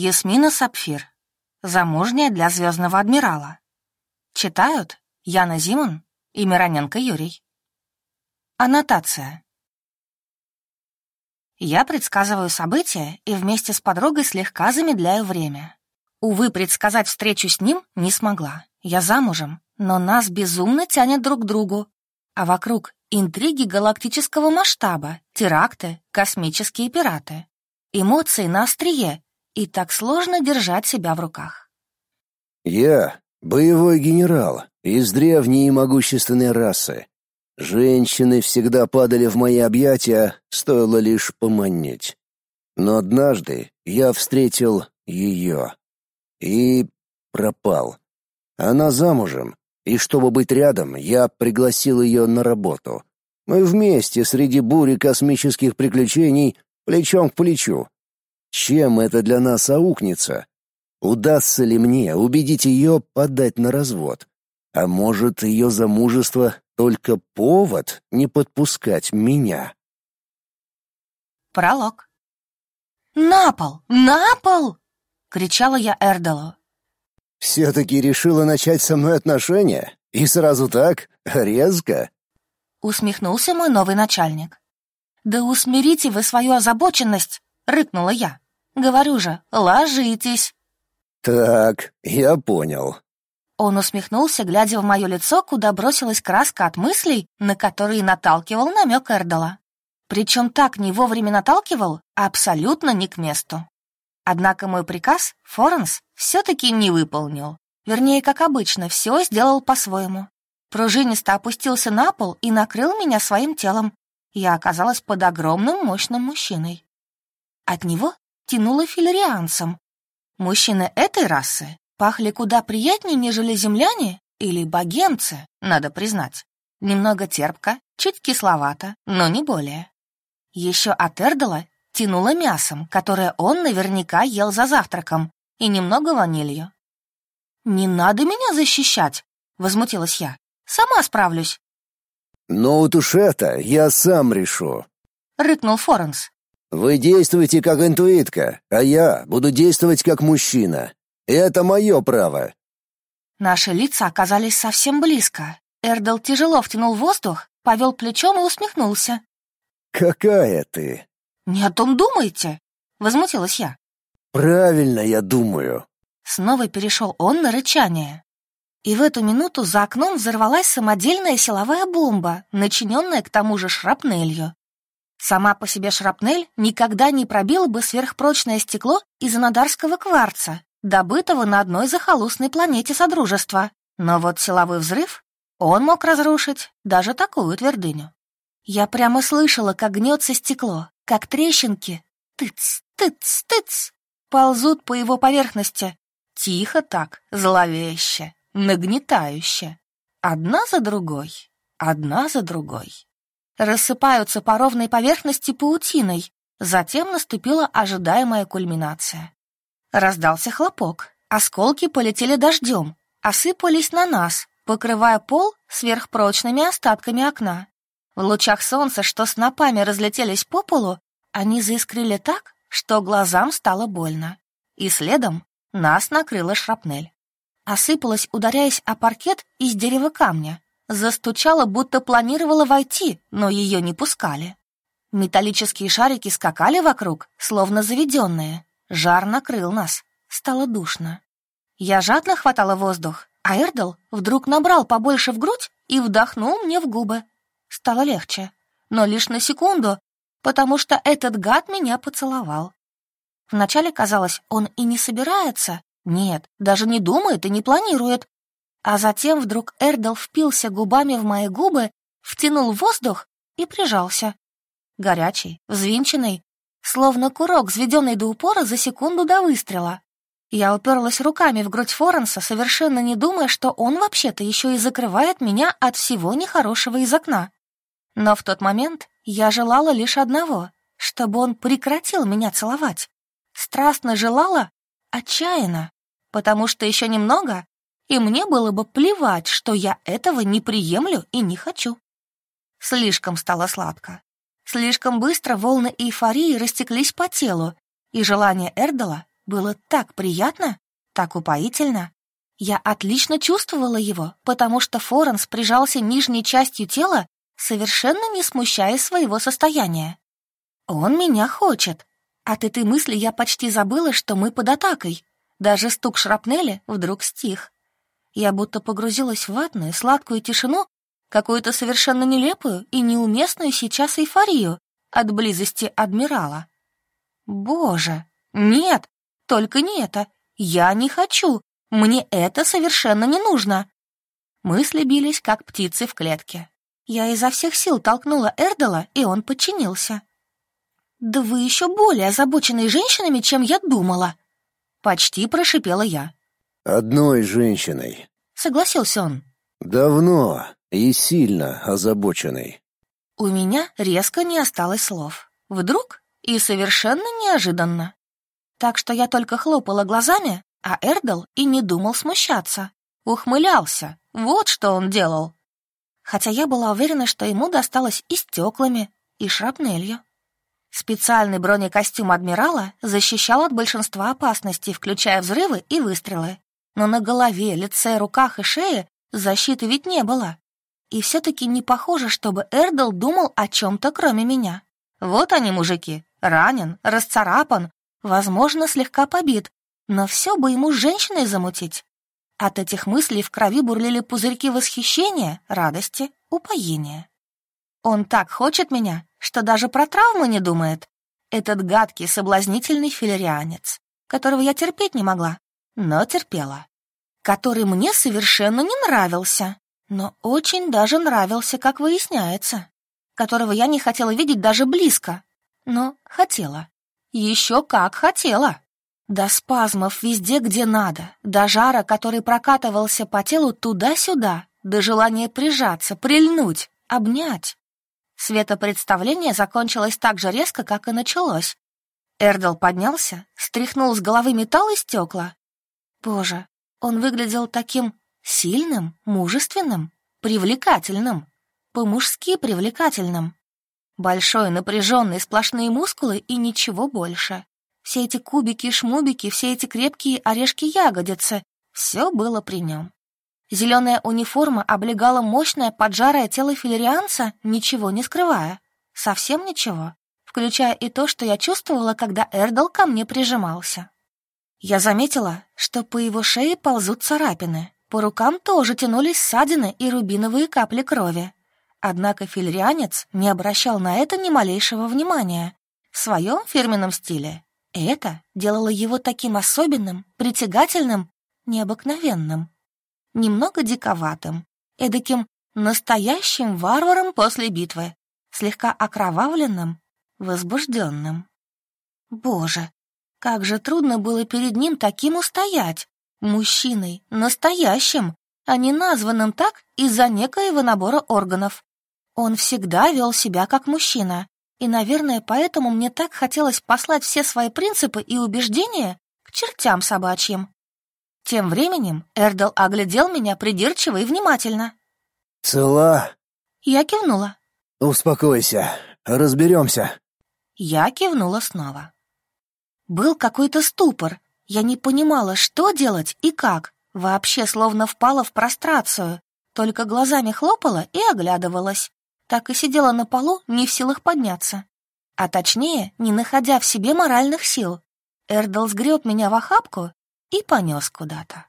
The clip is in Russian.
Ясмина Сапфир. Замужняя для звездного адмирала. Читают Яна Зимон и Мироненко Юрий. Аннотация. Я предсказываю события и вместе с подругой слегка замедляю время. Увы, предсказать встречу с ним не смогла. Я замужем, но нас безумно тянет друг к другу. А вокруг интриги галактического масштаба, теракты, космические пираты. Эмоции на острие, и так сложно держать себя в руках. «Я — боевой генерал из древней и могущественной расы. Женщины всегда падали в мои объятия, стоило лишь поманить. Но однажды я встретил ее и пропал. Она замужем, и чтобы быть рядом, я пригласил ее на работу. Мы вместе среди бури космических приключений плечом к плечу. Чем это для нас аукнется? Удастся ли мне убедить ее подать на развод? А может, ее замужество только повод не подпускать меня? Пролог. «На пол! На пол!» — кричала я Эрдалу. «Все-таки решила начать со мной отношения? И сразу так? Резко?» Усмехнулся мой новый начальник. «Да усмирите вы свою озабоченность!» — рыкнула я. «Говорю же, ложитесь!» «Так, я понял». Он усмехнулся, глядя в мое лицо, куда бросилась краска от мыслей, на которые наталкивал намек Эрдала. Причем так не вовремя наталкивал, абсолютно не к месту. Однако мой приказ Форенс все-таки не выполнил. Вернее, как обычно, все сделал по-своему. Пружинисто опустился на пол и накрыл меня своим телом. Я оказалась под огромным мощным мужчиной. От него тянуло филерианцем. Мужчины этой расы пахли куда приятнее, нежели земляне или богемцы, надо признать. Немного терпко, чуть кисловато, но не более. Еще от Эрдала тянуло мясом, которое он наверняка ел за завтраком, и немного ванилью. «Не надо меня защищать!» — возмутилась я. «Сама справлюсь». «Ну вот уж это я сам решу», — рыкнул Форенс. Вы действуете как интуитка, а я буду действовать как мужчина. Это мое право. Наши лица оказались совсем близко. Эрдл тяжело втянул воздух, повел плечом и усмехнулся. «Какая ты?» «Не о том думаете?» — возмутилась я. «Правильно я думаю». Снова перешел он на рычание. И в эту минуту за окном взорвалась самодельная силовая бомба, начиненная к тому же шрапнелью. Сама по себе шрапнель никогда не пробила бы сверхпрочное стекло из анадарского кварца, добытого на одной захолустной планете Содружества. Но вот силовой взрыв, он мог разрушить даже такую твердыню. Я прямо слышала, как гнется стекло, как трещинки, тыц, тыц, тыц, ползут по его поверхности. Тихо так, зловеще, нагнетающе. Одна за другой, одна за другой рассыпаются по ровной поверхности паутиной. Затем наступила ожидаемая кульминация. Раздался хлопок, осколки полетели дождем, осыпались на нас, покрывая пол сверхпрочными остатками окна. В лучах солнца, что снопами разлетелись по полу, они заискрили так, что глазам стало больно. И следом нас накрыла шрапнель. Осыпалась, ударяясь о паркет из дерева камня, Застучала, будто планировала войти, но ее не пускали. Металлические шарики скакали вокруг, словно заведенные. Жар накрыл нас. Стало душно. Я жадно хватала воздух, а Эрдл вдруг набрал побольше в грудь и вдохнул мне в губы. Стало легче, но лишь на секунду, потому что этот гад меня поцеловал. Вначале казалось, он и не собирается. Нет, даже не думает и не планирует. А затем вдруг Эрдл впился губами в мои губы, втянул воздух и прижался. Горячий, взвинченный, словно курок, взведенный до упора за секунду до выстрела. Я уперлась руками в грудь Форенса, совершенно не думая, что он вообще-то еще и закрывает меня от всего нехорошего из окна. Но в тот момент я желала лишь одного, чтобы он прекратил меня целовать. Страстно желала, отчаянно, потому что еще немного, и мне было бы плевать, что я этого не приемлю и не хочу. Слишком стало сладко. Слишком быстро волны эйфории растеклись по телу, и желание Эрдала было так приятно, так упоительно. Я отлично чувствовала его, потому что Форенс прижался нижней частью тела, совершенно не смущая своего состояния. Он меня хочет. От этой мысли я почти забыла, что мы под атакой. Даже стук шрапнели вдруг стих. Я будто погрузилась в ватную, сладкую тишину, какую-то совершенно нелепую и неуместную сейчас эйфорию от близости адмирала. Боже, нет, только не это. Я не хочу. Мне это совершенно не нужно. Мысли бились, как птицы в клетке. Я изо всех сил толкнула Эрдела, и он подчинился. «Да вы еще более озабоченные женщинами, чем я думала!» Почти прошипела я. «Одной женщиной», — согласился он. «Давно и сильно озабоченной». У меня резко не осталось слов. Вдруг и совершенно неожиданно. Так что я только хлопала глазами, а Эрдл и не думал смущаться. Ухмылялся. Вот что он делал. Хотя я была уверена, что ему досталось и стеклами, и шрапнелью. Специальный бронекостюм адмирала защищал от большинства опасностей, включая взрывы и выстрелы. Но на голове, лице, руках и шее защиты ведь не было. И все-таки не похоже, чтобы Эрдл думал о чем-то, кроме меня. Вот они, мужики, ранен, расцарапан, возможно, слегка побит, но все бы ему женщиной замутить. От этих мыслей в крови бурлили пузырьки восхищения, радости, упоения. Он так хочет меня, что даже про травмы не думает. Этот гадкий, соблазнительный филерианец, которого я терпеть не могла, но терпела. Который мне совершенно не нравился, но очень даже нравился, как выясняется. Которого я не хотела видеть даже близко, но хотела. Еще как хотела. До спазмов везде, где надо, до жара, который прокатывался по телу туда-сюда, до желания прижаться, прильнуть, обнять. Светопредставление закончилось так же резко, как и началось. Эрдл поднялся, стряхнул с головы металл и стекла. Боже, он выглядел таким сильным, мужественным, привлекательным, по-мужски привлекательным. Большой, напряженный, сплошные мускулы и ничего больше. Все эти кубики-шмубики, все эти крепкие орешки-ягодицы — все было при нем. Зеленая униформа облегала мощное поджарое тело филерианца, ничего не скрывая. Совсем ничего, включая и то, что я чувствовала, когда Эрдл ко мне прижимался. Я заметила, что по его шее ползут царапины, по рукам тоже тянулись ссадины и рубиновые капли крови. Однако филерианец не обращал на это ни малейшего внимания. В своем фирменном стиле это делало его таким особенным, притягательным, необыкновенным, немного диковатым, эдаким настоящим варваром после битвы, слегка окровавленным, возбужденным. Боже, как же трудно было перед ним таким устоять, мужчиной, настоящим, а не названным так из-за некоего набора органов. Он всегда вел себя как мужчина, и, наверное, поэтому мне так хотелось послать все свои принципы и убеждения к чертям собачьим. Тем временем Эрдл оглядел меня придирчиво и внимательно. «Цела?» Я кивнула. «Успокойся, разберемся». Я кивнула снова. Был какой-то ступор. Я не понимала, что делать и как. Вообще словно впала в прострацию. Только глазами хлопала и оглядывалась так и сидела на полу, не в силах подняться. А точнее, не находя в себе моральных сил. Эрдл сгреб меня в охапку и понес куда-то.